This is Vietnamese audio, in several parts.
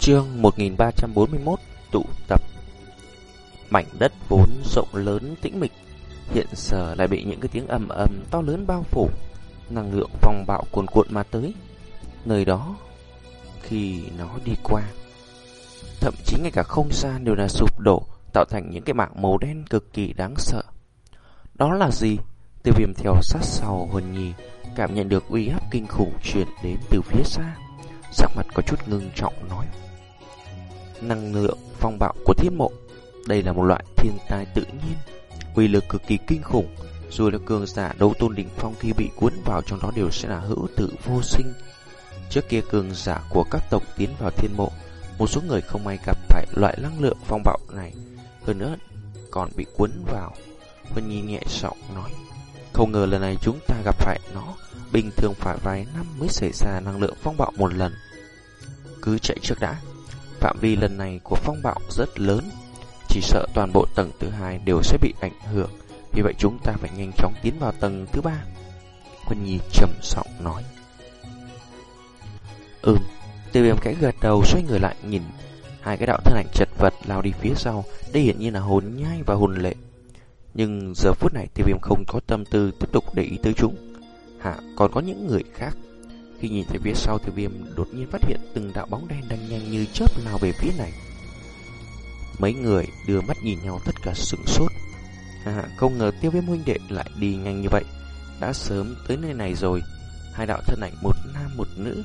Chương 1341 Tụ tập. Mảnh đất vốn rộng lớn tĩnh mịch, Hiện giờ lại bị những cái tiếng ầm ầm to lớn bao phủ, Năng lượng phong bạo cuồn cuộn mà tới. Nơi đó, Khi nó đi qua, Thậm chí ngay cả không gian đều là sụp đổ, Tạo thành những cái mạng màu đen cực kỳ đáng sợ. Đó là gì? Tiêu viêm theo sát sau hồn Nhi Cảm nhận được uy áp kinh khủng truyền đến từ phía xa. Sắc mặt có chút ngưng trọng nói. Năng lượng phong bạo của thiên mộ. Đây là một loại thiên tai tự nhiên Uy lực cực kỳ kinh khủng. Dù là cường giả đấu tôn đỉnh phong khi bị cuốn vào trong đó đều sẽ là hữu tử vô sinh. Trước kia cường giả của các tộc tiến vào thiên mộ, Một số người không may gặp phải loại năng lượng phong bạo này. Hơn nữa, còn bị cuốn vào. Huân Nhi nhẹ giọng nói, Không ngờ lần này chúng ta gặp phải nó. Bình thường phải vài năm mới xảy ra năng lượng phong bạo một lần. Cứ chạy trước đã. Phạm vi lần này của phong bạo rất lớn. Chỉ sợ toàn bộ tầng thứ hai đều sẽ bị ảnh hưởng. Vì vậy chúng ta phải nhanh chóng tiến vào tầng thứ ba. Quân Nhi trầm giọng nói. Ừm Tiêu viêm cái gật đầu xoay người lại nhìn. Hai cái đạo thân ảnh chật vật lao đi phía sau. Đây hiển nhiên là hồn nhai và hồn lệ. Nhưng giờ phút này tiêu viêm không có tâm tư tiếp tục để ý tới chúng. Hả, còn có những người khác? Khi nhìn thấy phía sau tiêu viêm đột nhiên phát hiện từng đạo bóng đen đang nhanh như chớp lao về phía này. Mấy người đưa mắt nhìn nhau tất cả sửng sốt. À, không ngờ tiêu viêm huynh đệ lại đi nhanh như vậy. Đã sớm tới nơi này rồi. Hai đạo thân ảnh một nam một nữ.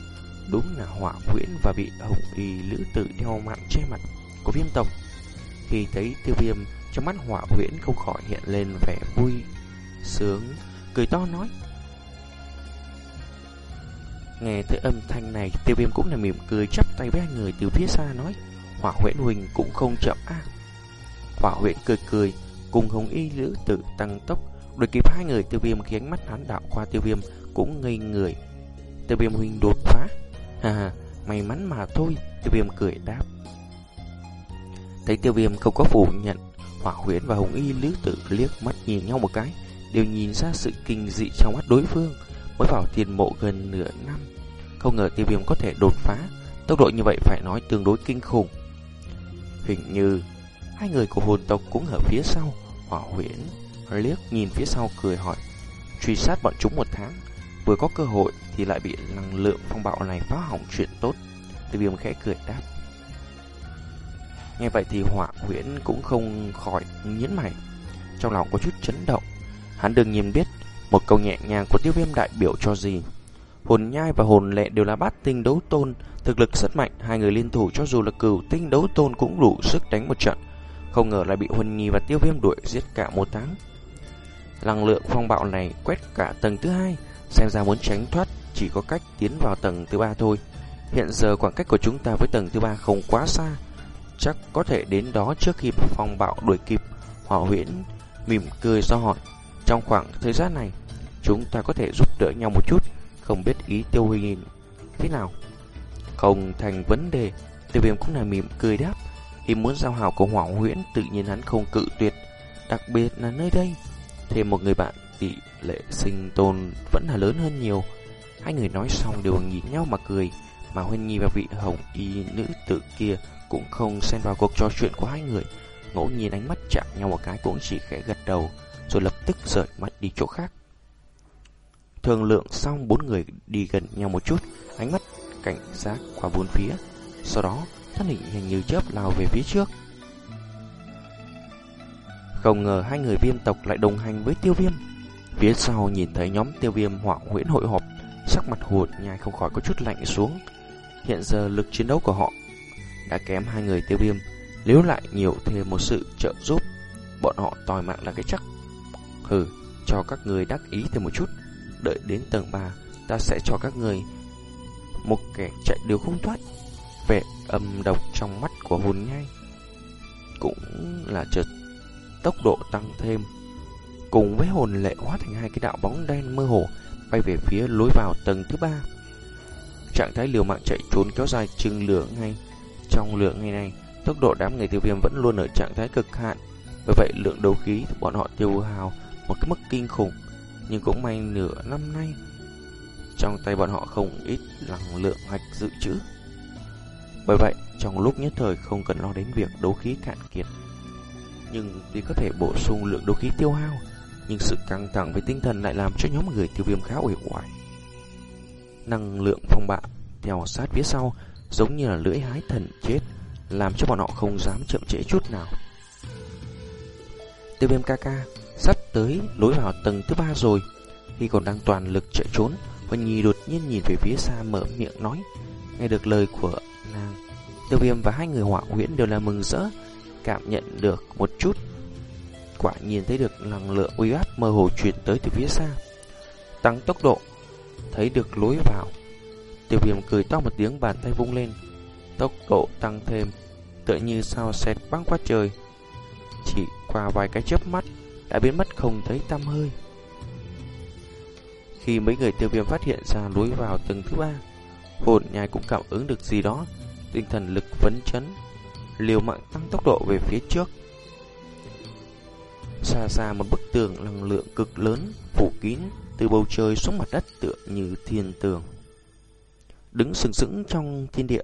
Đúng là hỏa huyễn và bị hồng y lữ tự đeo mạng che mặt của viêm tộc. Khi thấy tiêu viêm trong mắt hỏa huyễn không khỏi hiện lên vẻ vui, sướng, cười to nói. Nghe thấy âm thanh này, tiêu viêm cũng là mỉm cười chắp tay với hai người từ phía xa nói, hỏa huyễn huỳnh cũng không chậm a. hỏa huyễn cười cười, cùng hồng y lữ tử tăng tốc, đuổi kịp hai người tiêu viêm khi ánh mắt hắn đạo qua tiêu viêm cũng ngây người. Tiêu viêm huynh đột phá, ha ha, may mắn mà thôi, tiêu viêm cười đáp. Thấy tiêu viêm không có phủ nhận, hỏa huyễn và hồng y lữ tử liếc mắt nhìn nhau một cái, đều nhìn ra sự kinh dị trong mắt đối phương mới vào thiên mộ gần nửa năm. Không ngờ tiêu viêm có thể đột phá, tốc độ như vậy phải nói tương đối kinh khủng. Hình như hai người của hồn tộc cũng ở phía sau, hỏa huyễn, liếc nhìn phía sau cười hỏi, truy sát bọn chúng một tháng, vừa có cơ hội thì lại bị năng lượng phong bạo này phá hỏng chuyện tốt. Tiêu viêm khẽ cười đáp. Nghe vậy thì hỏa huyễn cũng không khỏi nhấn mày, trong lòng có chút chấn động. Hắn đương nhiên biết một câu nhẹ nhàng của tiêu viêm đại biểu cho gì? Hồn nhai và hồn lệ đều là bát tinh đấu tôn, Thực lực rất mạnh, Hai người liên thủ cho dù là cửu tinh đấu tôn cũng đủ sức đánh một trận. Không ngờ lại bị Huân Nhi và tiêu viêm đuổi giết cả một tháng. Năng lượng phong bạo này quét cả tầng thứ hai, Xem ra muốn tránh thoát Chỉ có cách tiến vào tầng thứ ba thôi. Hiện giờ khoảng cách của chúng ta với tầng thứ ba không quá xa, Chắc có thể đến đó trước khi phong bạo đuổi kịp. Hỏa huyễn mỉm cười do hỏi trong khoảng thời gian này, chúng ta có thể giúp đỡ nhau một chút, không biết ý tiêu huy thế nào. Không thành vấn đề, tiêu viêm cũng là mỉm cười đáp. Ý muốn giao hảo của hỏa huyễn tự nhiên hắn không cự tuyệt, đặc biệt là nơi đây. Thêm một người bạn tỷ lệ sinh tồn vẫn là lớn hơn nhiều. Hai người nói xong đều nhìn nhau mà cười, mà Huyên Nhi và vị hồng y nữ tử kia cũng không xen vào cuộc trò chuyện của hai người. Ngẫu nhiên ánh mắt chạm nhau một cái cũng chỉ khẽ gật đầu rồi lập tức rời mắt đi chỗ khác. Thường lượng xong bốn người đi gần nhau một chút, ánh mắt cảnh giác qua bốn phía, sau đó thân hình nhanh như chớp lao về phía trước. Không ngờ hai người viêm tộc lại đồng hành với tiêu viêm. Phía sau nhìn thấy nhóm tiêu viêm hỏa huyễn hội họp, sắc mặt hụt nhai không khỏi có chút lạnh xuống. Hiện giờ lực chiến đấu của họ đã kém hai người tiêu viêm, nếu lại nhiều thêm một sự trợ giúp, bọn họ tòi mạng là cái chắc Hừ, cho các người đắc ý thêm một chút. Đợi đến tầng 3, ta sẽ cho các người một kẻ chạy đều không thoát. Vẻ âm độc trong mắt của hồn nhai cũng là chợt tốc độ tăng thêm. Cùng với hồn lệ hóa thành hai cái đạo bóng đen mơ hồ bay về phía lối vào tầng thứ ba. Trạng thái liều mạng chạy trốn kéo dài chừng lửa ngay. Trong lửa ngày này, tốc độ đám người tiêu viêm vẫn luôn ở trạng thái cực hạn. Bởi vậy lượng đấu khí bọn họ tiêu hao một cái mức kinh khủng, nhưng cũng may nửa năm nay trong tay bọn họ không ít năng lượng hạch dự trữ. Bởi vậy, trong lúc nhất thời không cần lo đến việc đấu khí cạn kiệt. Nhưng tuy có thể bổ sung lượng đấu khí tiêu hao, nhưng sự căng thẳng với tinh thần lại làm cho nhóm người tiêu viêm khá uể oải. Năng lượng phong bạo theo sát phía sau, giống như là lưỡi hái thần chết, làm cho bọn họ không dám chậm trễ chút nào. Tiêu viêm ca ca, sắp tới lối vào tầng thứ ba rồi. Khi còn đang toàn lực chạy trốn, Huân Nhi đột nhiên nhìn về phía xa mở miệng nói. Nghe được lời của nàng, tiêu viêm và hai người họa huyễn đều là mừng rỡ, cảm nhận được một chút. Quả nhiên thấy được năng lượng uy áp mơ hồ truyền tới từ phía xa. Tăng tốc độ, thấy được lối vào. Tiêu viêm cười to một tiếng bàn tay vung lên. Tốc độ tăng thêm, tựa như sao xẹt băng qua trời. Chỉ qua vài cái chớp mắt, đã biến mất không thấy tăm hơi. Khi mấy người tiêu viêm phát hiện ra lối vào tầng thứ ba, hồn nhai cũng cảm ứng được gì đó, tinh thần lực phấn chấn, liều mạng tăng tốc độ về phía trước. Xa xa một bức tường năng lượng cực lớn phủ kín từ bầu trời xuống mặt đất tựa như thiên tường. Đứng sừng sững trong thiên địa,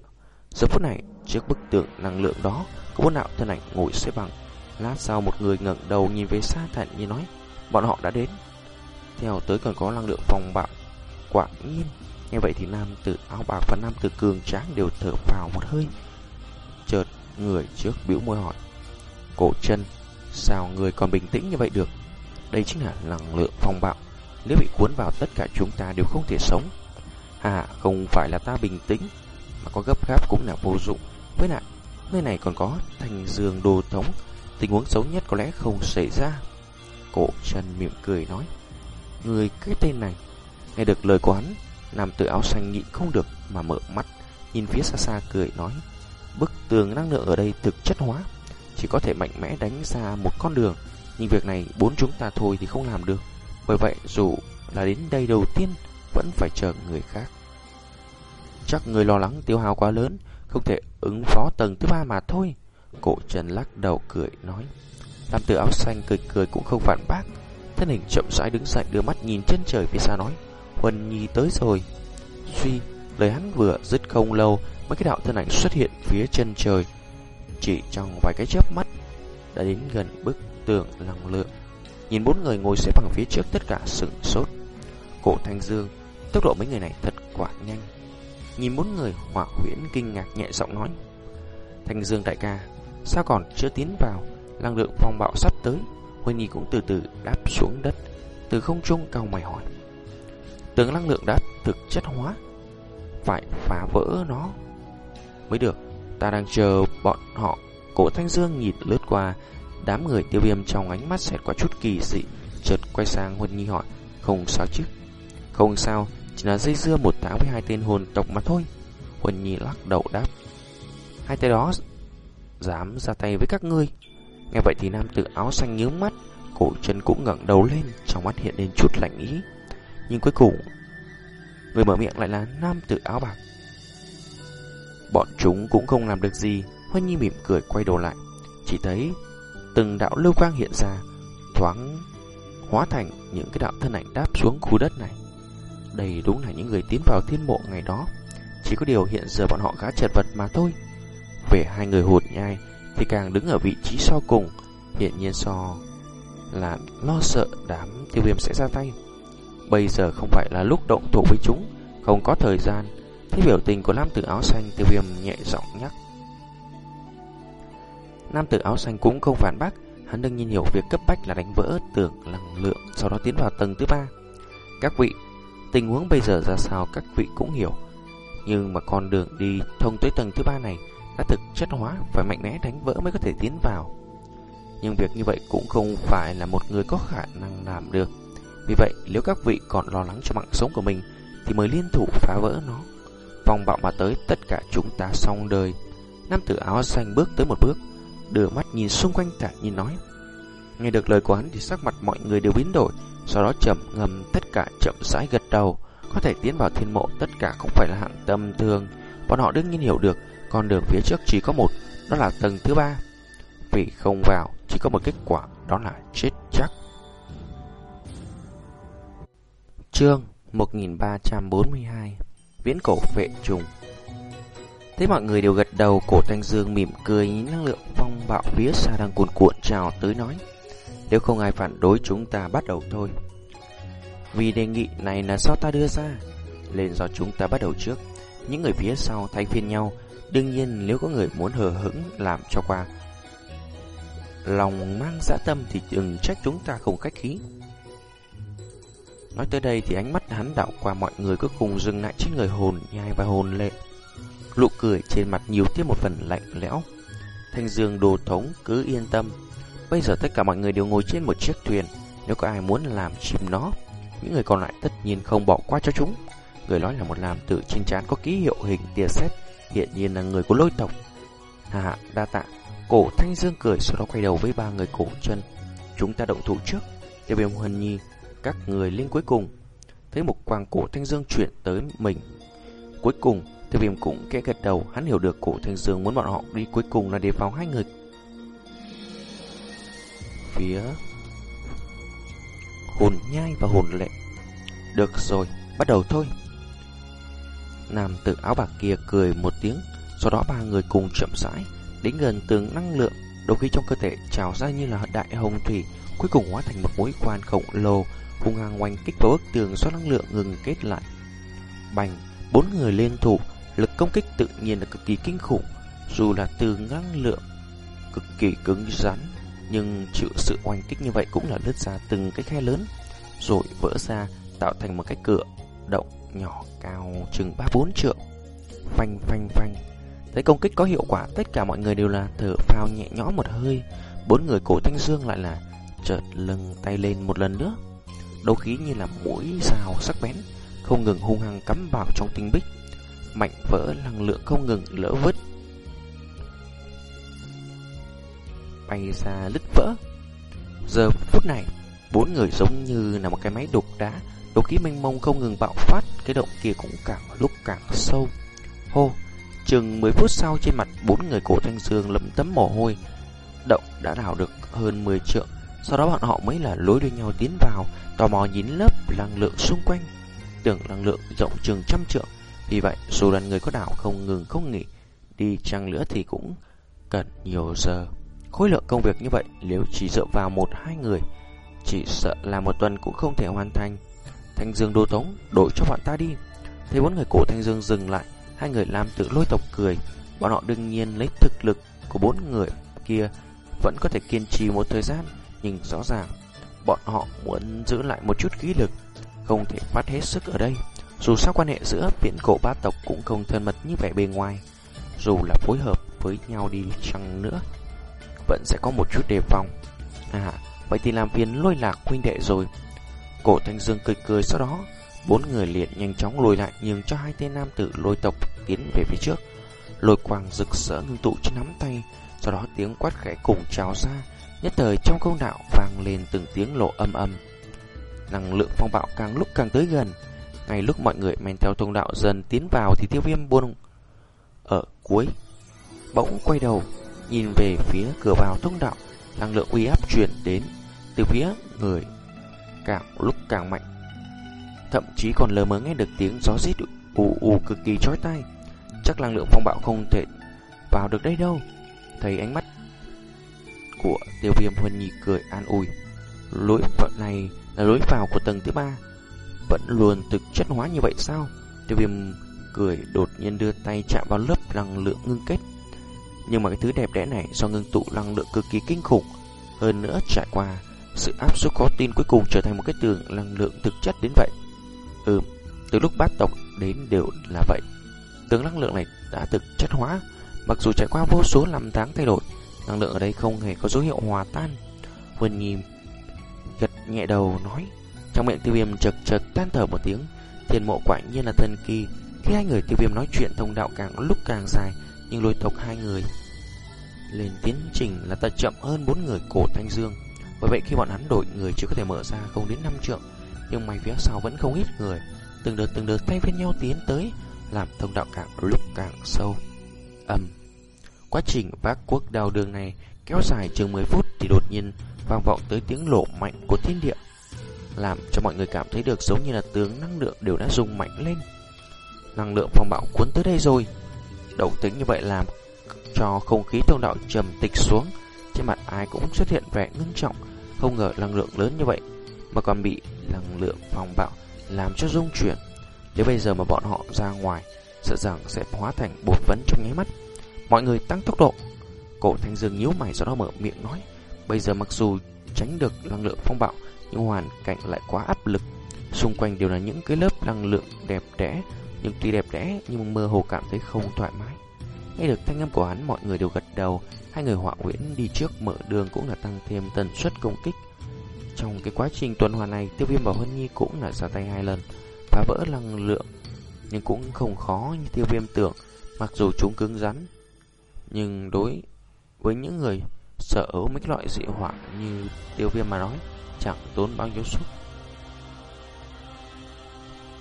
giờ phút này trước bức tường năng lượng đó có bốn đạo thân ảnh ngồi xếp bằng. Lát sau một người ngẩng đầu nhìn về xa thản như nói, bọn họ đã đến. Theo tới còn có năng lượng phòng bạo. Quả nhiên, như vậy thì nam tử áo bạc và nam tử cường tráng đều thở vào một hơi. Chợt người trước biểu môi hỏi, cổ chân, sao người còn bình tĩnh như vậy được? Đây chính là năng lượng phong bạo. Nếu bị cuốn vào tất cả chúng ta đều không thể sống. À, không phải là ta bình tĩnh, mà có gấp gáp cũng là vô dụng. Với lại, nơi này còn có thành giường đồ thống, tình huống xấu nhất có lẽ không xảy ra. Cổ chân mỉm cười nói, người cái tên này. Nghe được lời của hắn, nam tử áo xanh nhịn không được mà mở mắt, nhìn phía xa xa cười nói, bức tường năng lượng ở đây thực chất hóa, chỉ có thể mạnh mẽ đánh ra một con đường, nhưng việc này bốn chúng ta thôi thì không làm được. Bởi vậy dù là đến đây đầu tiên Vẫn phải chờ người khác Chắc người lo lắng tiêu hao quá lớn Không thể ứng phó tầng thứ ba mà thôi Cổ trần lắc đầu cười nói Nam tử áo xanh cười cười cũng không phản bác Thân hình chậm rãi đứng dậy đưa mắt nhìn chân trời phía xa nói Huân Nhi tới rồi Suy lời hắn vừa dứt không lâu Mấy cái đạo thân ảnh xuất hiện phía chân trời Chỉ trong vài cái chớp mắt Đã đến gần bức tường lòng lượng Nhìn bốn người ngồi xếp bằng phía trước tất cả sửng sốt. Cổ Thanh Dương, tốc độ mấy người này thật quả nhanh. Nhìn bốn người hỏa huyễn kinh ngạc nhẹ giọng nói. Thanh Dương đại ca, sao còn chưa tiến vào? Năng lượng phong bạo sắp tới. Huỳnh Nhi cũng từ từ đáp xuống đất. Từ không trung cao mày hỏi. tướng năng lượng đã thực chất hóa. Phải phá vỡ nó. Mới được, ta đang chờ bọn họ. Cổ Thanh Dương nhìn lướt qua Đám người tiêu viêm trong ánh mắt xẹt qua chút kỳ dị Chợt quay sang huỳnh Nhi hỏi Không sao chứ Không sao Chỉ là dây dưa một tháng với hai tên hồn tộc mà thôi huỳnh Nhi lắc đầu đáp Hai tay đó Dám ra tay với các ngươi Nghe vậy thì nam tử áo xanh nhướng mắt Cổ chân cũng ngẩng đầu lên Trong mắt hiện lên chút lạnh ý Nhưng cuối cùng Người mở miệng lại là nam tử áo bạc Bọn chúng cũng không làm được gì Huân Nhi mỉm cười quay đầu lại Chỉ thấy từng đạo lưu quang hiện ra, thoáng hóa thành những cái đạo thân ảnh đáp xuống khu đất này. Đây đúng là những người tiến vào thiên mộ ngày đó. Chỉ có điều hiện giờ bọn họ khá chật vật mà thôi. Về hai người hụt nhai thì càng đứng ở vị trí sau cùng, hiện nhiên so là lo sợ đám tiêu viêm sẽ ra tay. Bây giờ không phải là lúc động thủ với chúng, không có thời gian. Thấy biểu tình của nam tử áo xanh tiêu viêm nhẹ giọng nhắc. Nam tử áo xanh cũng không phản bác, hắn đương nhiên hiểu việc cấp bách là đánh vỡ tường năng lượng, sau đó tiến vào tầng thứ ba. Các vị, tình huống bây giờ ra sao các vị cũng hiểu, nhưng mà con đường đi thông tới tầng thứ ba này đã thực chất hóa phải mạnh mẽ đánh vỡ mới có thể tiến vào. Nhưng việc như vậy cũng không phải là một người có khả năng làm được. Vì vậy, nếu các vị còn lo lắng cho mạng sống của mình thì mới liên thủ phá vỡ nó. Vòng bạo mà tới tất cả chúng ta xong đời. Nam tử áo xanh bước tới một bước, đưa mắt nhìn xung quanh cả nhìn nói. Nghe được lời của hắn thì sắc mặt mọi người đều biến đổi, sau đó chậm ngầm tất cả chậm rãi gật đầu. Có thể tiến vào thiên mộ tất cả không phải là hạng tâm thường. Bọn họ đương nhiên hiểu được con đường phía trước chỉ có một, đó là tầng thứ ba. Vì không vào, chỉ có một kết quả, đó là chết chắc. Chương 1342 Viễn cổ vệ trùng Thế mọi người đều gật đầu, cổ thanh dương mỉm cười nhìn năng lượng phong bạo phía xa đang cuồn cuộn trào tới nói. Nếu không ai phản đối chúng ta bắt đầu thôi. Vì đề nghị này là do ta đưa ra, nên do chúng ta bắt đầu trước. Những người phía sau thay phiên nhau, đương nhiên nếu có người muốn hờ hững làm cho qua. Lòng mang dã tâm thì đừng trách chúng ta không khách khí. Nói tới đây thì ánh mắt hắn đảo qua mọi người cuối cùng dừng lại trên người hồn nhai và hồn lệ. Lụ cười trên mặt nhiều thêm một phần lạnh lẽo. Thanh dương đồ thống cứ yên tâm. Bây giờ tất cả mọi người đều ngồi trên một chiếc thuyền. Nếu có ai muốn làm chìm nó, những người còn lại tất nhiên không bỏ qua cho chúng. Người nói là một làm tự trên trán có ký hiệu hình tia sét, hiện nhiên là người của lôi tộc. Hà đa tạ. Cổ Thanh Dương cười sau đó quay đầu với ba người cổ chân. Chúng ta động thủ trước. Tiêu viêm huân nhi, các người lên cuối cùng. Thấy một quang cổ Thanh Dương chuyển tới mình. Cuối cùng, tiêu viêm cũng kẽ gật đầu. Hắn hiểu được cổ Thanh Dương muốn bọn họ đi cuối cùng là để vào hai người. Phía hồn nhai và hồn lệ. Được rồi, bắt đầu thôi. Nam tự áo bạc kia cười một tiếng, sau đó ba người cùng chậm rãi đến gần tường năng lượng, đôi khi trong cơ thể trào ra như là đại hồng thủy, cuối cùng hóa thành một mối quan khổng lồ, hung hăng oanh kích vào bức tường do năng lượng ngừng kết lại. Bành, bốn người liên thủ, lực công kích tự nhiên là cực kỳ kinh khủng, dù là từ năng lượng cực kỳ cứng rắn, nhưng chịu sự oanh kích như vậy cũng là lướt ra từng cái khe lớn, rồi vỡ ra tạo thành một cái cửa động nhỏ cao chừng ba bốn trượng. Phanh phanh phanh. Thấy công kích có hiệu quả, tất cả mọi người đều là thở phào nhẹ nhõm một hơi. Bốn người cổ thanh dương lại là chợt lưng tay lên một lần nữa. Đấu khí như là mũi dao sắc bén, không ngừng hung hăng cắm vào trong tinh bích. Mạnh vỡ năng lượng không ngừng lỡ vứt. Bay ra lứt vỡ. Giờ phút này, bốn người giống như là một cái máy đục đá, đấu khí mênh mông không ngừng bạo phát, cái động kia cũng càng lúc càng sâu. Hô, chừng 10 phút sau trên mặt bốn người cổ thanh dương lấm tấm mồ hôi, động đã đào được hơn 10 trượng. Sau đó bọn họ mới là lối đuôi nhau tiến vào, tò mò nhìn lớp năng lượng xung quanh. Tưởng năng lượng rộng chừng trăm trượng, vì vậy dù đoàn người có đảo không ngừng không nghỉ, đi chăng nữa thì cũng cần nhiều giờ. Khối lượng công việc như vậy nếu chỉ dựa vào một hai người, chỉ sợ là một tuần cũng không thể hoàn thành. Thanh Dương đô tống, đổi cho bọn ta đi. Thấy bốn người cổ Thanh Dương dừng lại, hai người làm tự lôi tộc cười. Bọn họ đương nhiên lấy thực lực của bốn người kia vẫn có thể kiên trì một thời gian, nhưng rõ ràng bọn họ muốn giữ lại một chút khí lực, không thể phát hết sức ở đây. Dù sao quan hệ giữa viễn cổ ba tộc cũng không thân mật như vẻ bề ngoài, dù là phối hợp với nhau đi chăng nữa, vẫn sẽ có một chút đề phòng. À, vậy thì làm phiền lôi lạc huynh đệ rồi. Cổ Thanh Dương cười cười sau đó, bốn người liền nhanh chóng lùi lại nhường cho hai tên nam tử lôi tộc tiến về phía trước. Lôi quang rực rỡ ngưng tụ trên nắm tay, sau đó tiếng quát khẽ cùng trào ra, nhất thời trong công đạo vang lên từng tiếng lộ âm âm. Năng lượng phong bạo càng lúc càng tới gần, ngay lúc mọi người men theo thông đạo dần tiến vào thì tiêu viêm buông ở cuối. Bỗng quay đầu, nhìn về phía cửa vào thông đạo, năng lượng uy áp truyền đến từ phía người càng, lúc càng mạnh. Thậm chí còn lờ mờ nghe được tiếng gió rít ù ù cực kỳ chói tai. Chắc năng lượng phong bạo không thể vào được đây đâu. Thấy ánh mắt của tiêu viêm huân nhi cười an ủi. Lối phận này là lối vào của tầng thứ ba Vẫn luôn thực chất hóa như vậy sao? Tiêu viêm cười đột nhiên đưa tay chạm vào lớp năng lượng ngưng kết. Nhưng mà cái thứ đẹp đẽ này do ngưng tụ năng lượng cực kỳ kinh khủng. Hơn nữa trải qua sự áp suất khó tin cuối cùng trở thành một cái tường năng lượng thực chất đến vậy. Ừ, từ lúc bát tộc đến đều là vậy. Tường năng lượng này đã thực chất hóa, mặc dù trải qua vô số năm tháng thay đổi, năng lượng ở đây không hề có dấu hiệu hòa tan. Huân nhìm. gật nhẹ đầu nói, trong miệng tiêu viêm chật chật tan thở một tiếng, thiền mộ quả nhiên là thần kỳ. Khi hai người tiêu viêm nói chuyện thông đạo càng lúc càng dài, nhưng lôi tộc hai người lên tiến trình là ta chậm hơn bốn người cổ thanh dương. Bởi vậy khi bọn hắn đổi người chỉ có thể mở ra không đến 5 trượng Nhưng mày phía sau vẫn không ít người. Từng đợt từng đợt thay phiên nhau tiến tới Làm thông đạo càng lúc càng sâu. Âm Quá trình vác quốc đào đường này kéo dài chừng 10 phút thì đột nhiên vang vọng tới tiếng lộ mạnh của thiên địa Làm cho mọi người cảm thấy được giống như là tướng năng lượng đều đã dùng mạnh lên. Năng lượng phong bạo cuốn tới đây rồi. Động tính như vậy làm cho không khí thông đạo trầm tịch xuống, trên mặt ai cũng xuất hiện vẻ ngưng trọng, không ngờ năng lượng lớn như vậy mà còn bị năng lượng phong bạo làm cho rung chuyển. Nếu bây giờ mà bọn họ ra ngoài, sợ rằng sẽ hóa thành bột phấn trong nháy mắt. Mọi người tăng tốc độ. Cổ Thanh Dương nhíu mày sau đó mở miệng nói, bây giờ mặc dù tránh được năng lượng phong bạo, nhưng hoàn cảnh lại quá áp lực. Xung quanh đều là những cái lớp năng lượng đẹp đẽ, nhưng tuy đẹp đẽ nhưng mơ hồ cảm thấy không thoải mái. Nghe được thanh âm của hắn, mọi người đều gật đầu. Hai người họa nguyễn đi trước mở đường cũng là tăng thêm tần suất công kích. Trong cái quá trình tuần hoàn này, Tiêu Viêm và Huân Nhi cũng là ra tay hai lần, phá vỡ năng lượng, nhưng cũng không khó như Tiêu Viêm tưởng. Mặc dù chúng cứng rắn, nhưng đối với những người sợ mấy loại dị họa như Tiêu Viêm mà nói, chẳng tốn bao nhiêu sức.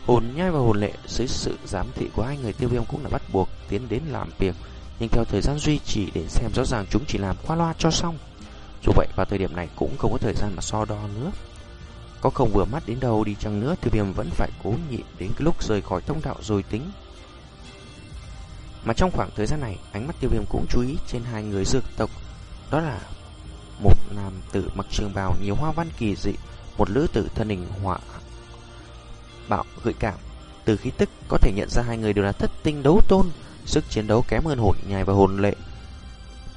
Hồn nhai và hồn lệ dưới sự giám thị của hai người tiêu viêm cũng là bắt buộc tiến đến làm việc, nhưng theo thời gian duy trì để xem rõ ràng chúng chỉ làm qua loa cho xong. Dù vậy vào thời điểm này cũng không có thời gian mà so đo nữa. Có không vừa mắt đến đâu đi chăng nữa tiêu viêm vẫn phải cố nhịn đến cái lúc rời khỏi thông đạo rồi tính. Mà trong khoảng thời gian này, ánh mắt tiêu viêm cũng chú ý trên hai người dược tộc. Đó là một nam tử mặc trường bào nhiều hoa văn kỳ dị, một nữ tử thân hình họa bạo gợi cảm. Từ khí tức có thể nhận ra hai người đều là thất tinh đấu tôn, sức chiến đấu kém hơn hồn nhài và hồn lệ.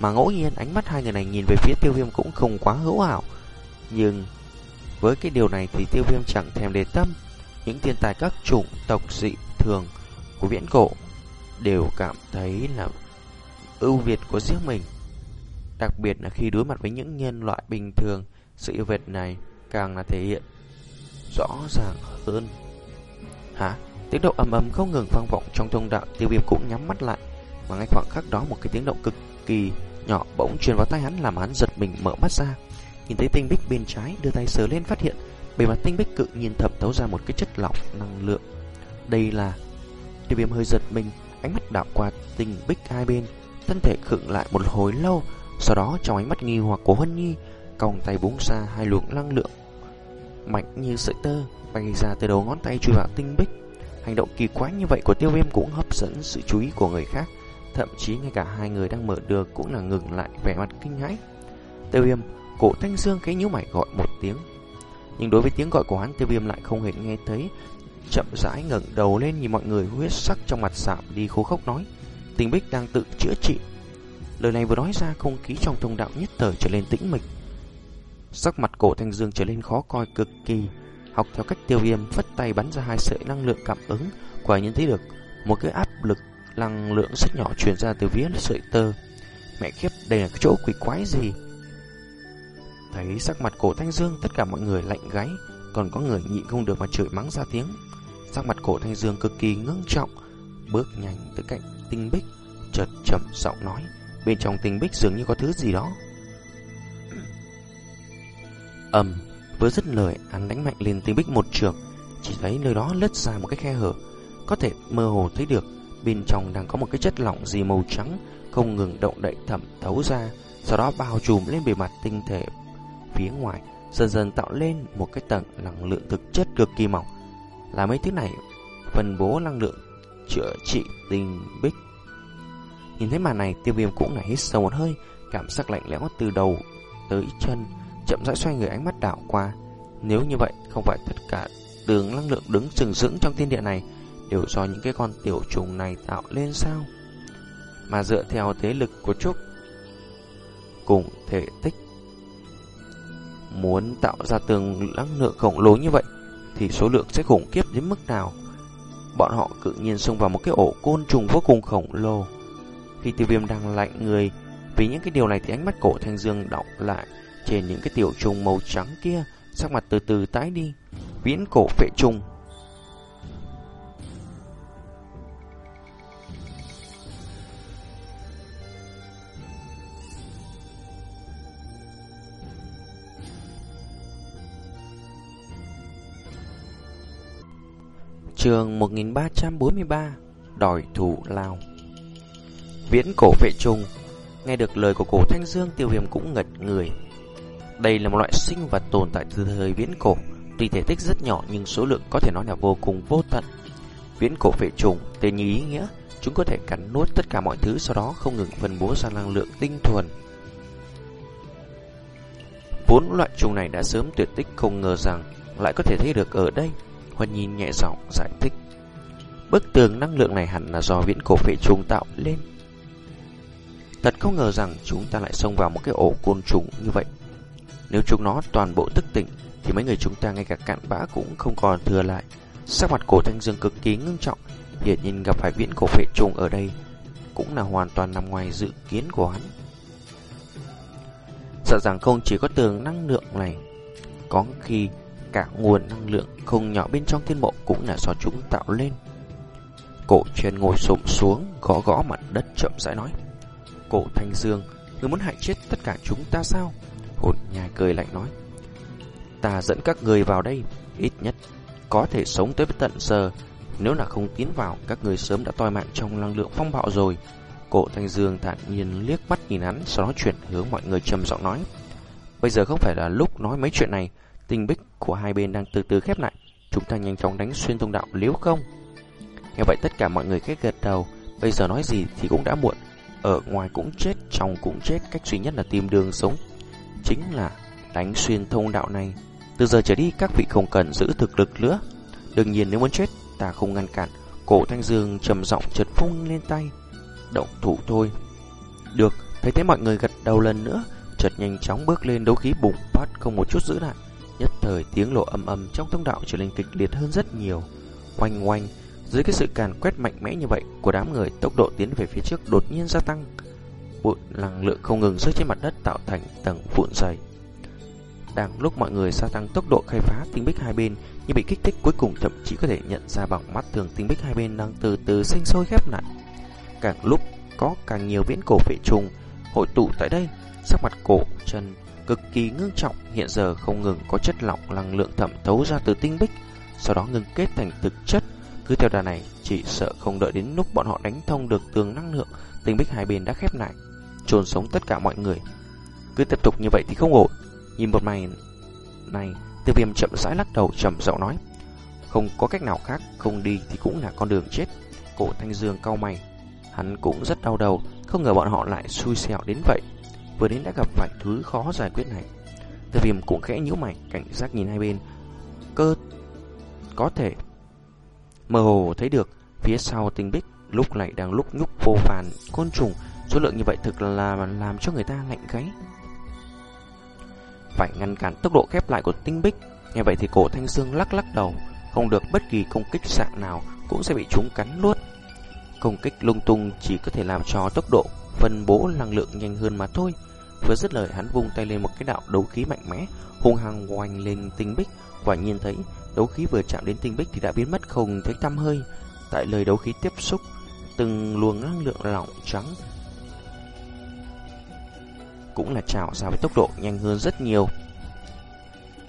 Mà ngẫu nhiên ánh mắt hai người này nhìn về phía tiêu viêm cũng không quá hữu hảo Nhưng với cái điều này thì tiêu viêm chẳng thèm để tâm. Những thiên tài các chủng tộc dị thường của viễn cổ đều cảm thấy là ưu việt của riêng mình. Đặc biệt là khi đối mặt với những nhân loại bình thường, sự ưu việt này càng là thể hiện rõ ràng hơn. Hả? Tiếng động ầm ầm không ngừng vang vọng trong thông đạo, tiêu viêm cũng nhắm mắt lại. và ngay khoảng khắc đó một cái tiếng động cực kỳ nhỏ bỗng truyền vào tai hắn làm hắn giật mình mở mắt ra. Nhìn thấy tinh bích bên trái, đưa tay sờ lên phát hiện bề mặt tinh bích cự nhìn thẩm thấu ra một cái chất lỏng năng lượng. Đây là tiêu viêm hơi giật mình, ánh mắt đảo qua tinh bích hai bên, thân thể khựng lại một hồi lâu. Sau đó trong ánh mắt nghi hoặc của Huân Nhi, còng tay búng ra hai luồng năng lượng mạnh như sợi tơ bay ra từ đầu ngón tay chui vào tinh bích. Hành động kỳ quái như vậy của tiêu viêm cũng hấp dẫn sự chú ý của người khác. Thậm chí ngay cả hai người đang mở đường cũng là ngừng lại vẻ mặt kinh hãi. Tiêu viêm, cổ thanh dương cái nhíu mày gọi một tiếng. Nhưng đối với tiếng gọi của hắn tiêu viêm lại không hề nghe thấy. Chậm rãi ngẩng đầu lên nhìn mọi người huyết sắc trong mặt sạm đi khô khốc nói. Tinh bích đang tự chữa trị. Lời này vừa nói ra không khí trong thông đạo nhất thời trở lên tĩnh mịch. Sắc mặt cổ thanh dương trở lên khó coi cực kỳ. Học theo cách tiêu viêm, phất tay bắn ra hai sợi năng lượng cảm ứng, Quả nhiên thấy được một cái áp lực năng lượng rất nhỏ truyền ra từ phía sợi tơ. Mẹ khiếp, đây là cái chỗ quỷ quái gì? Thấy sắc mặt cổ thanh dương, tất cả mọi người lạnh gáy, Còn có người nhịn không được mà chửi mắng ra tiếng. Sắc mặt cổ thanh dương cực kỳ ngưng trọng, Bước nhanh tới cạnh tinh bích, Chợt chậm giọng nói, Bên trong tinh bích dường như có thứ gì đó ầm Vừa dứt lời, hắn đánh mạnh lên tinh bích một trường, chỉ thấy nơi đó lướt ra một cái khe hở, có thể mơ hồ thấy được bên trong đang có một cái chất lỏng gì màu trắng không ngừng động đậy thẩm thấu ra, sau đó bao trùm lên bề mặt tinh thể phía ngoài, dần dần tạo lên một cái tầng năng lượng thực chất cực kỳ mỏng. Là mấy thứ này phân bố năng lượng chữa trị tinh bích. Nhìn thấy màn này, tiêu viêm cũng là hít sâu một hơi, cảm giác lạnh lẽo từ đầu tới chân chậm rãi xoay người ánh mắt đảo qua. Nếu như vậy, không phải tất cả đường năng lượng đứng sừng sững trong thiên địa này đều do những cái con tiểu trùng này tạo lên sao? Mà dựa theo thế lực của Trúc cùng thể tích muốn tạo ra tường năng lượng khổng lồ như vậy thì số lượng sẽ khủng khiếp đến mức nào? Bọn họ tự nhiên xông vào một cái ổ côn trùng vô cùng khổng lồ. Khi tiêu viêm đang lạnh người, vì những cái điều này thì ánh mắt cổ thanh dương đọc lại trên những cái tiểu trùng màu trắng kia, sắc mặt từ từ tái đi. Viễn cổ phệ trùng. Trường 1343 Đòi thủ lao Viễn cổ phệ trùng Nghe được lời của cổ Thanh Dương tiêu viêm cũng ngật người đây là một loại sinh vật tồn tại từ thời viễn cổ, tuy thể tích rất nhỏ nhưng số lượng có thể nói là vô cùng vô tận. Viễn cổ phệ trùng, tên như ý nghĩa, Chúng có thể cắn nuốt tất cả mọi thứ Sau đó không ngừng phân bố ra năng lượng tinh thuần. Bốn loại trùng này đã sớm tuyệt tích Không ngờ rằng lại có thể thấy được ở đây. Hoan nhìn nhẹ giọng giải thích. Bức tường năng lượng này hẳn là do viễn cổ phệ trùng tạo lên. Thật không ngờ rằng chúng ta lại xông vào một cái ổ côn trùng như vậy. Nếu chúng nó toàn bộ thức tỉnh, Thì mấy người chúng ta ngay cả cạn bã cũng không còn thừa lại. Sắc mặt cổ thanh dương cực kỳ ngưng trọng, Hiển nhiên gặp phải viễn cổ phệ trùng ở đây Cũng là hoàn toàn nằm ngoài dự kiến của hắn. Sợ rằng không chỉ có tường năng lượng này, Có khi cả nguồn năng lượng không nhỏ bên trong thiên mộ cũng là do chúng tạo lên. Cổ trên ngồi sụm xuống, Gõ gõ mặt đất chậm rãi nói, Cổ thanh dương, Ngươi muốn hại chết tất cả chúng ta sao? Hồn nhai cười lạnh nói. Ta dẫn các người vào đây Ít nhất có thể sống tới tận giờ. Nếu là không tiến vào Các người sớm đã toi mạng trong năng lượng phong bạo rồi. Cổ thanh dương thản nhiên liếc mắt nhìn hắn Sau đó chuyển hướng mọi người trầm giọng nói. Bây giờ không phải là lúc nói mấy chuyện này. Tình bích của hai bên đang từ từ khép lại. Chúng ta nhanh chóng đánh xuyên thông đạo liếu không. Nghe vậy tất cả mọi người khét gật đầu. Bây giờ nói gì thì cũng đã muộn. Ở ngoài cũng chết, trong cũng chết. Cách duy nhất là tìm đường sống. Chính là đánh xuyên thông đạo này. Từ giờ trở đi các vị không cần giữ thực lực nữa. Đương nhiên nếu muốn chết Ta không ngăn cản. Cổ thanh dương trầm giọng chợt phung lên tay. Động thủ thôi. Được, thấy thế mọi người gật đầu lần nữa Chợt nhanh chóng bước lên đấu khí bùng phát Không một chút giữ lại. Nhất thời tiếng lộ âm âm trong thông đạo trở nên kịch liệt hơn rất nhiều. Oanh oanh dưới cái sự càn quét mạnh mẽ như vậy của đám người, tốc độ tiến về phía trước đột nhiên gia tăng. Bụi năng lượng không ngừng rơi trên mặt đất tạo thành tầng vụn dày. Đang lúc mọi người gia tăng tốc độ khai phá tinh bích hai bên, nhưng bị kích thích cuối cùng thậm chí có thể nhận ra bằng mắt thường tinh bích hai bên đang từ từ sinh sôi khép lại. Càng lúc có càng nhiều viễn cổ phệ trùng hội tụ tại đây, sắc mặt cổ chân cực kỳ ngưng trọng, hiện giờ không ngừng có chất lỏng năng lượng thẩm thấu ra từ tinh bích, sau đó ngưng kết thành thực chất cứ theo đà này, chỉ sợ không đợi đến lúc bọn họ đánh thông được tường năng lượng, tinh bích hai bên đã khép lại, trồn sống tất cả mọi người. Cứ tiếp tục như vậy thì không ổn. Nhìn một mày này, tiêu viêm chậm rãi lắc đầu trầm giọng nói. Không có cách nào khác, không đi thì cũng là con đường chết. Cổ thanh dương cau mày, hắn cũng rất đau đầu, không ngờ bọn họ lại xui xẻo đến vậy. Vừa đến đã gặp phải thứ khó giải quyết này. Tiêu viêm cũng khẽ nhíu mày, cảnh giác nhìn hai bên. Cơ có thể Mơ hồ thấy được phía sau tinh bích lúc này đang lúc nhúc vô vàn côn trùng, số lượng như vậy thực là làm cho người ta lạnh gáy. Phải ngăn cản tốc độ khép lại của tinh bích, nghe vậy thì cổ thanh xương lắc lắc đầu, không được bất kỳ công kích sạng nào cũng sẽ bị chúng cắn nuốt. Công kích lung tung chỉ có thể làm cho tốc độ phân bố năng lượng nhanh hơn mà thôi. Vừa dứt lời hắn vung tay lên một cái đạo đấu khí mạnh mẽ, hung hăng oanh lên tinh bích, quả nhiên thấy Đấu khí vừa chạm đến tinh bích thì đã biến mất không thấy tăm hơi. Tại lời đấu khí tiếp xúc, từng luồng năng lượng lỏng trắng cũng là trào ra với tốc độ nhanh hơn rất nhiều.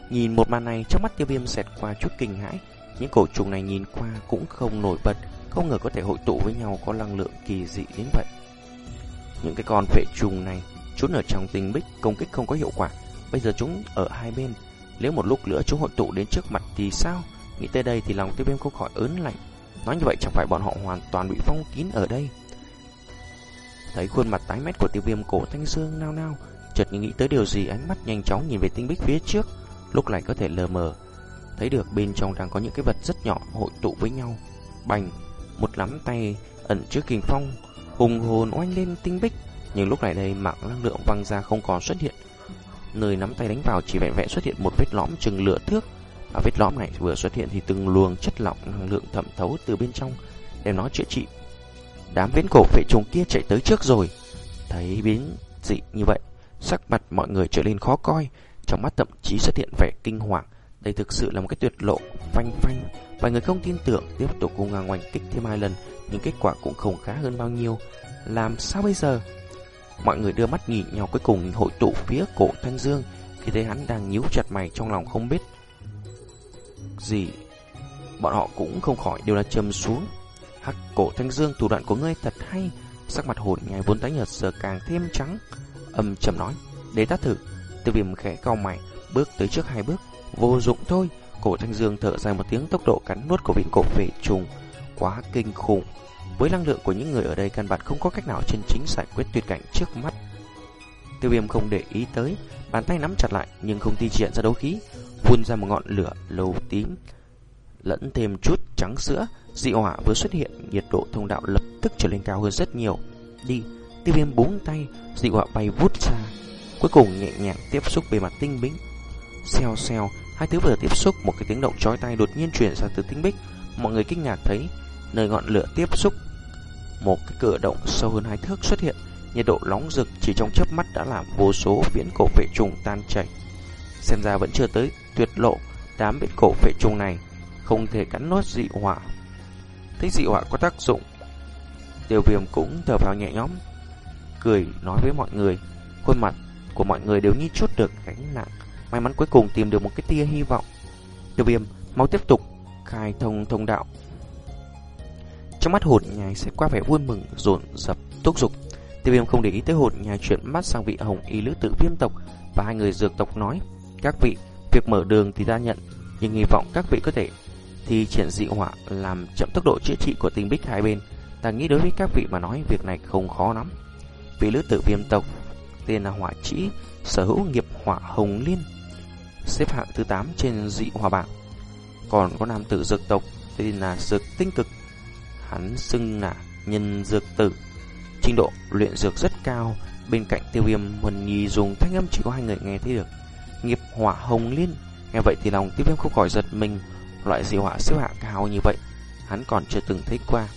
Nhìn một màn này, trong mắt tiêu viêm xẹt qua chút kinh hãi. Những cổ trùng này nhìn qua cũng không nổi bật, không ngờ có thể hội tụ với nhau có năng lượng kỳ dị đến vậy. Những cái con vệ trùng này, trốn ở trong tinh bích công kích không có hiệu quả. Bây giờ chúng ở hai bên, nếu một lúc nữa chúng hội tụ đến trước mặt thì sao? Nghĩ tới đây thì lòng tiêu viêm không khỏi ớn lạnh. Nói như vậy chẳng phải bọn họ hoàn toàn bị phong kín ở đây. Thấy khuôn mặt tái mét của tiêu viêm cổ thanh dương nao nao, chợt nghĩ tới điều gì ánh mắt nhanh chóng nhìn về tinh bích phía trước, lúc này có thể lờ mờ. Thấy được bên trong đang có những cái vật rất nhỏ hội tụ với nhau. Bành, một nắm tay ẩn trước kình phong, hùng hồn oanh lên tinh bích. Nhưng lúc này đây mạng năng lượng văng ra không còn xuất hiện, Nơi nắm tay đánh vào chỉ vẹn vẹn xuất hiện một vết lõm chừng lửa thước. Và vết lõm này vừa xuất hiện thì từng luồng chất lỏng năng lượng thẩm thấu từ bên trong đem nó chữa trị. Đám viễn cổ vệ trùng kia chạy tới trước rồi. Thấy biến dị như vậy, sắc mặt mọi người trở nên khó coi, trong mắt thậm chí xuất hiện vẻ kinh hoàng. Đây thực sự là một cái tuyệt lộ, phanh phanh. Vài người không tin tưởng, tiếp tục cùng ngang ngoành kích thêm hai lần, nhưng kết quả cũng không khá hơn bao nhiêu. Làm sao bây giờ? Mọi người đưa mắt nhìn nhau cuối cùng hội tụ phía cổ Thanh Dương Khi thấy hắn đang nhíu chặt mày trong lòng không biết Gì Bọn họ cũng không khỏi đều là trầm xuống Hắc cổ Thanh Dương thủ đoạn của ngươi thật hay. Sắc mặt hồn nhai vốn tái nhợt giờ càng thêm trắng. Âm trầm nói Để ta thử. Tiêu viêm khẽ cao mày Bước tới trước hai bước. Vô dụng thôi. Cổ Thanh Dương thở dài một tiếng tốc độ cắn nuốt của vị cổ vệ trùng Quá kinh khủng. Với năng lượng của những người ở đây căn bản không có cách nào chân chính giải quyết tuyệt cảnh trước mắt. Tiêu viêm không để ý tới, bàn tay nắm chặt lại nhưng không ti triển ra đấu khí, phun ra một ngọn lửa lâu tím, lẫn thêm chút trắng sữa, dị hỏa vừa xuất hiện, nhiệt độ thông đạo lập tức trở lên cao hơn rất nhiều. Đi, tiêu viêm búng tay, dị hỏa bay vút ra, cuối cùng nhẹ nhàng tiếp xúc bề mặt tinh bích. Xèo xèo, hai thứ vừa tiếp xúc, một cái tiếng động chói tai đột nhiên truyền ra từ tinh bích, mọi người kinh ngạc thấy nơi ngọn lửa tiếp xúc một cái cửa động sâu hơn hai thước xuất hiện, nhiệt độ nóng rực chỉ trong chớp mắt đã làm vô số viễn cổ vệ trùng tan chảy. Xem ra vẫn chưa tới tuyệt lộ, đám viễn cổ vệ trùng này không thể cắn nốt dị hỏa. Thấy dị họa có tác dụng, Tiêu Viêm cũng thở vào nhẹ nhõm, cười nói với mọi người, khuôn mặt của mọi người đều như chút được gánh nặng, may mắn cuối cùng tìm được một cái tia hy vọng. Tiêu Viêm mau tiếp tục khai thông thông đạo trong mắt hồn nhai sẽ qua vẻ vui mừng rộn rập thúc dục. Tiêu viêm không để ý tới hồn nhai chuyển mắt sang vị hồng y lữ tự viêm tộc và hai người dược tộc nói: các vị, việc mở đường thì ta nhận, nhưng hy vọng các vị có thể thì triển dị hỏa làm chậm tốc độ chữa trị của tinh bích hai bên. Ta nghĩ đối với các vị mà nói việc này không khó lắm. Vị lữ tử viêm tộc tên là Hỏa Trĩ, sở hữu nghiệp hỏa hồng liên, xếp hạng thứ 8 trên dị hỏa bảng. Còn có nam tử dược tộc tên là Dược Tinh Cực, hắn xưng là nhân dược tử. Trình độ luyện dược rất cao, bên cạnh tiêu viêm huần nhi dùng thanh âm chỉ có hai người nghe thấy được. Nghiệp hỏa hồng liên, nghe vậy thì lòng tiêu viêm không khỏi giật mình, loại dị hỏa siêu hạng cao như vậy, hắn còn chưa từng thấy qua.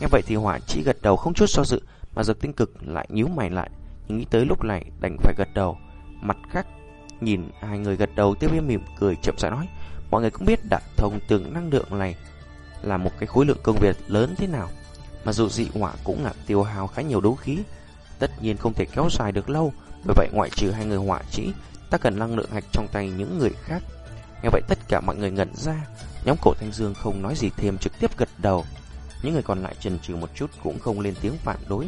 Nghe vậy thì hỏa chỉ gật đầu không chút do dự, mà dược tinh cực lại nhíu mày lại, nhưng nghĩ tới lúc này đành phải gật đầu. Mặt khác, nhìn hai người gật đầu tiêu viêm mỉm cười chậm rãi nói, mọi người cũng biết đạt thông từng năng lượng này là một cái khối lượng công việc lớn thế nào. Mà dù dị hỏa cũng là tiêu hao khá nhiều đấu khí, tất nhiên không thể kéo dài được lâu, bởi vậy ngoại trừ hai người hỏa chỉ, ta cần năng lượng hạch trong tay những người khác. Nghe vậy tất cả mọi người ngẩn ra, nhóm cổ Thanh Dương không nói gì thêm trực tiếp gật đầu. Những người còn lại chần chừ một chút cũng không lên tiếng phản đối.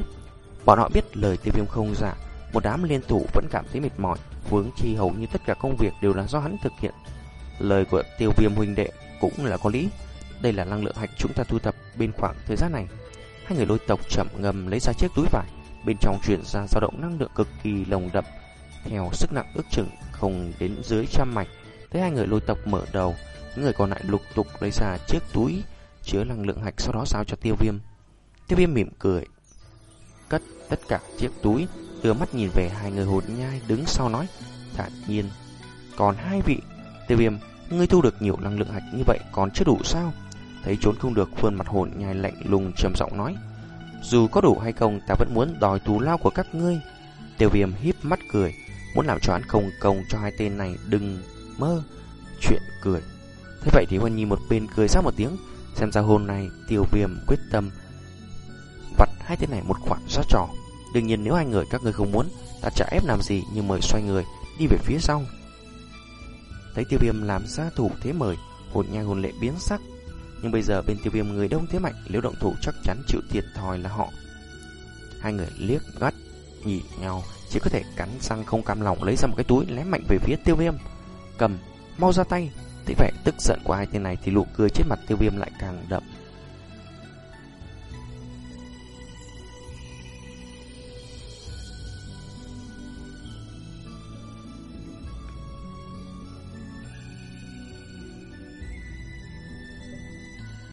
Bọn họ biết lời tiêu viêm không giả, một đám liên thủ vẫn cảm thấy mệt mỏi, vướng chi hầu như tất cả công việc đều là do hắn thực hiện. Lời của tiêu viêm huynh đệ cũng là có lý, đây là năng lượng hạch chúng ta thu thập bên khoảng thời gian này. Hai người lôi tộc chậm ngầm lấy ra chiếc túi vải, bên trong chuyển ra dao động năng lượng cực kỳ lồng đậm, theo sức nặng ước chừng không đến dưới trăm mạch. Thấy hai người lôi tộc mở đầu, những người còn lại lục tục lấy ra chiếc túi chứa năng lượng hạch sau đó giao cho tiêu viêm. Tiêu viêm mỉm cười, cất tất cả chiếc túi, đưa mắt nhìn về hai người hồn nhai đứng sau nói, thản nhiên. Còn hai vị, tiêu viêm, ngươi thu được nhiều năng lượng hạch như vậy còn chưa đủ sao? Thấy trốn không được khuôn mặt hồn nhai lạnh lùng trầm giọng nói Dù có đủ hay không ta vẫn muốn đòi thù lao của các ngươi Tiêu viêm híp mắt cười Muốn làm cho hắn không công cho hai tên này đừng mơ Chuyện cười Thế vậy thì Huân Nhi một bên cười sát một tiếng, Xem ra hôm nay tiêu viêm quyết tâm Vặt hai tên này một khoản ra trò. Đương nhiên nếu hai người các ngươi không muốn, Ta chả ép làm gì, nhưng mời xoay người, Đi về phía sau. Thấy tiêu viêm làm ra thủ thế mời, Hồn nhai hồn lệ biến sắc. Nhưng bây giờ bên tiêu viêm người đông thế mạnh, Nếu động thủ chắc chắn chịu thiệt thòi là họ. Hai người liếc gắt Nhìn nhau, Chỉ có thể cắn răng không cam lòng Lấy ra một cái túi lém mạnh về phía tiêu viêm. Cầm, Mau ra tay. Thấy vẻ tức giận của hai tên này Thì nụ cười trên mặt tiêu viêm lại càng đậm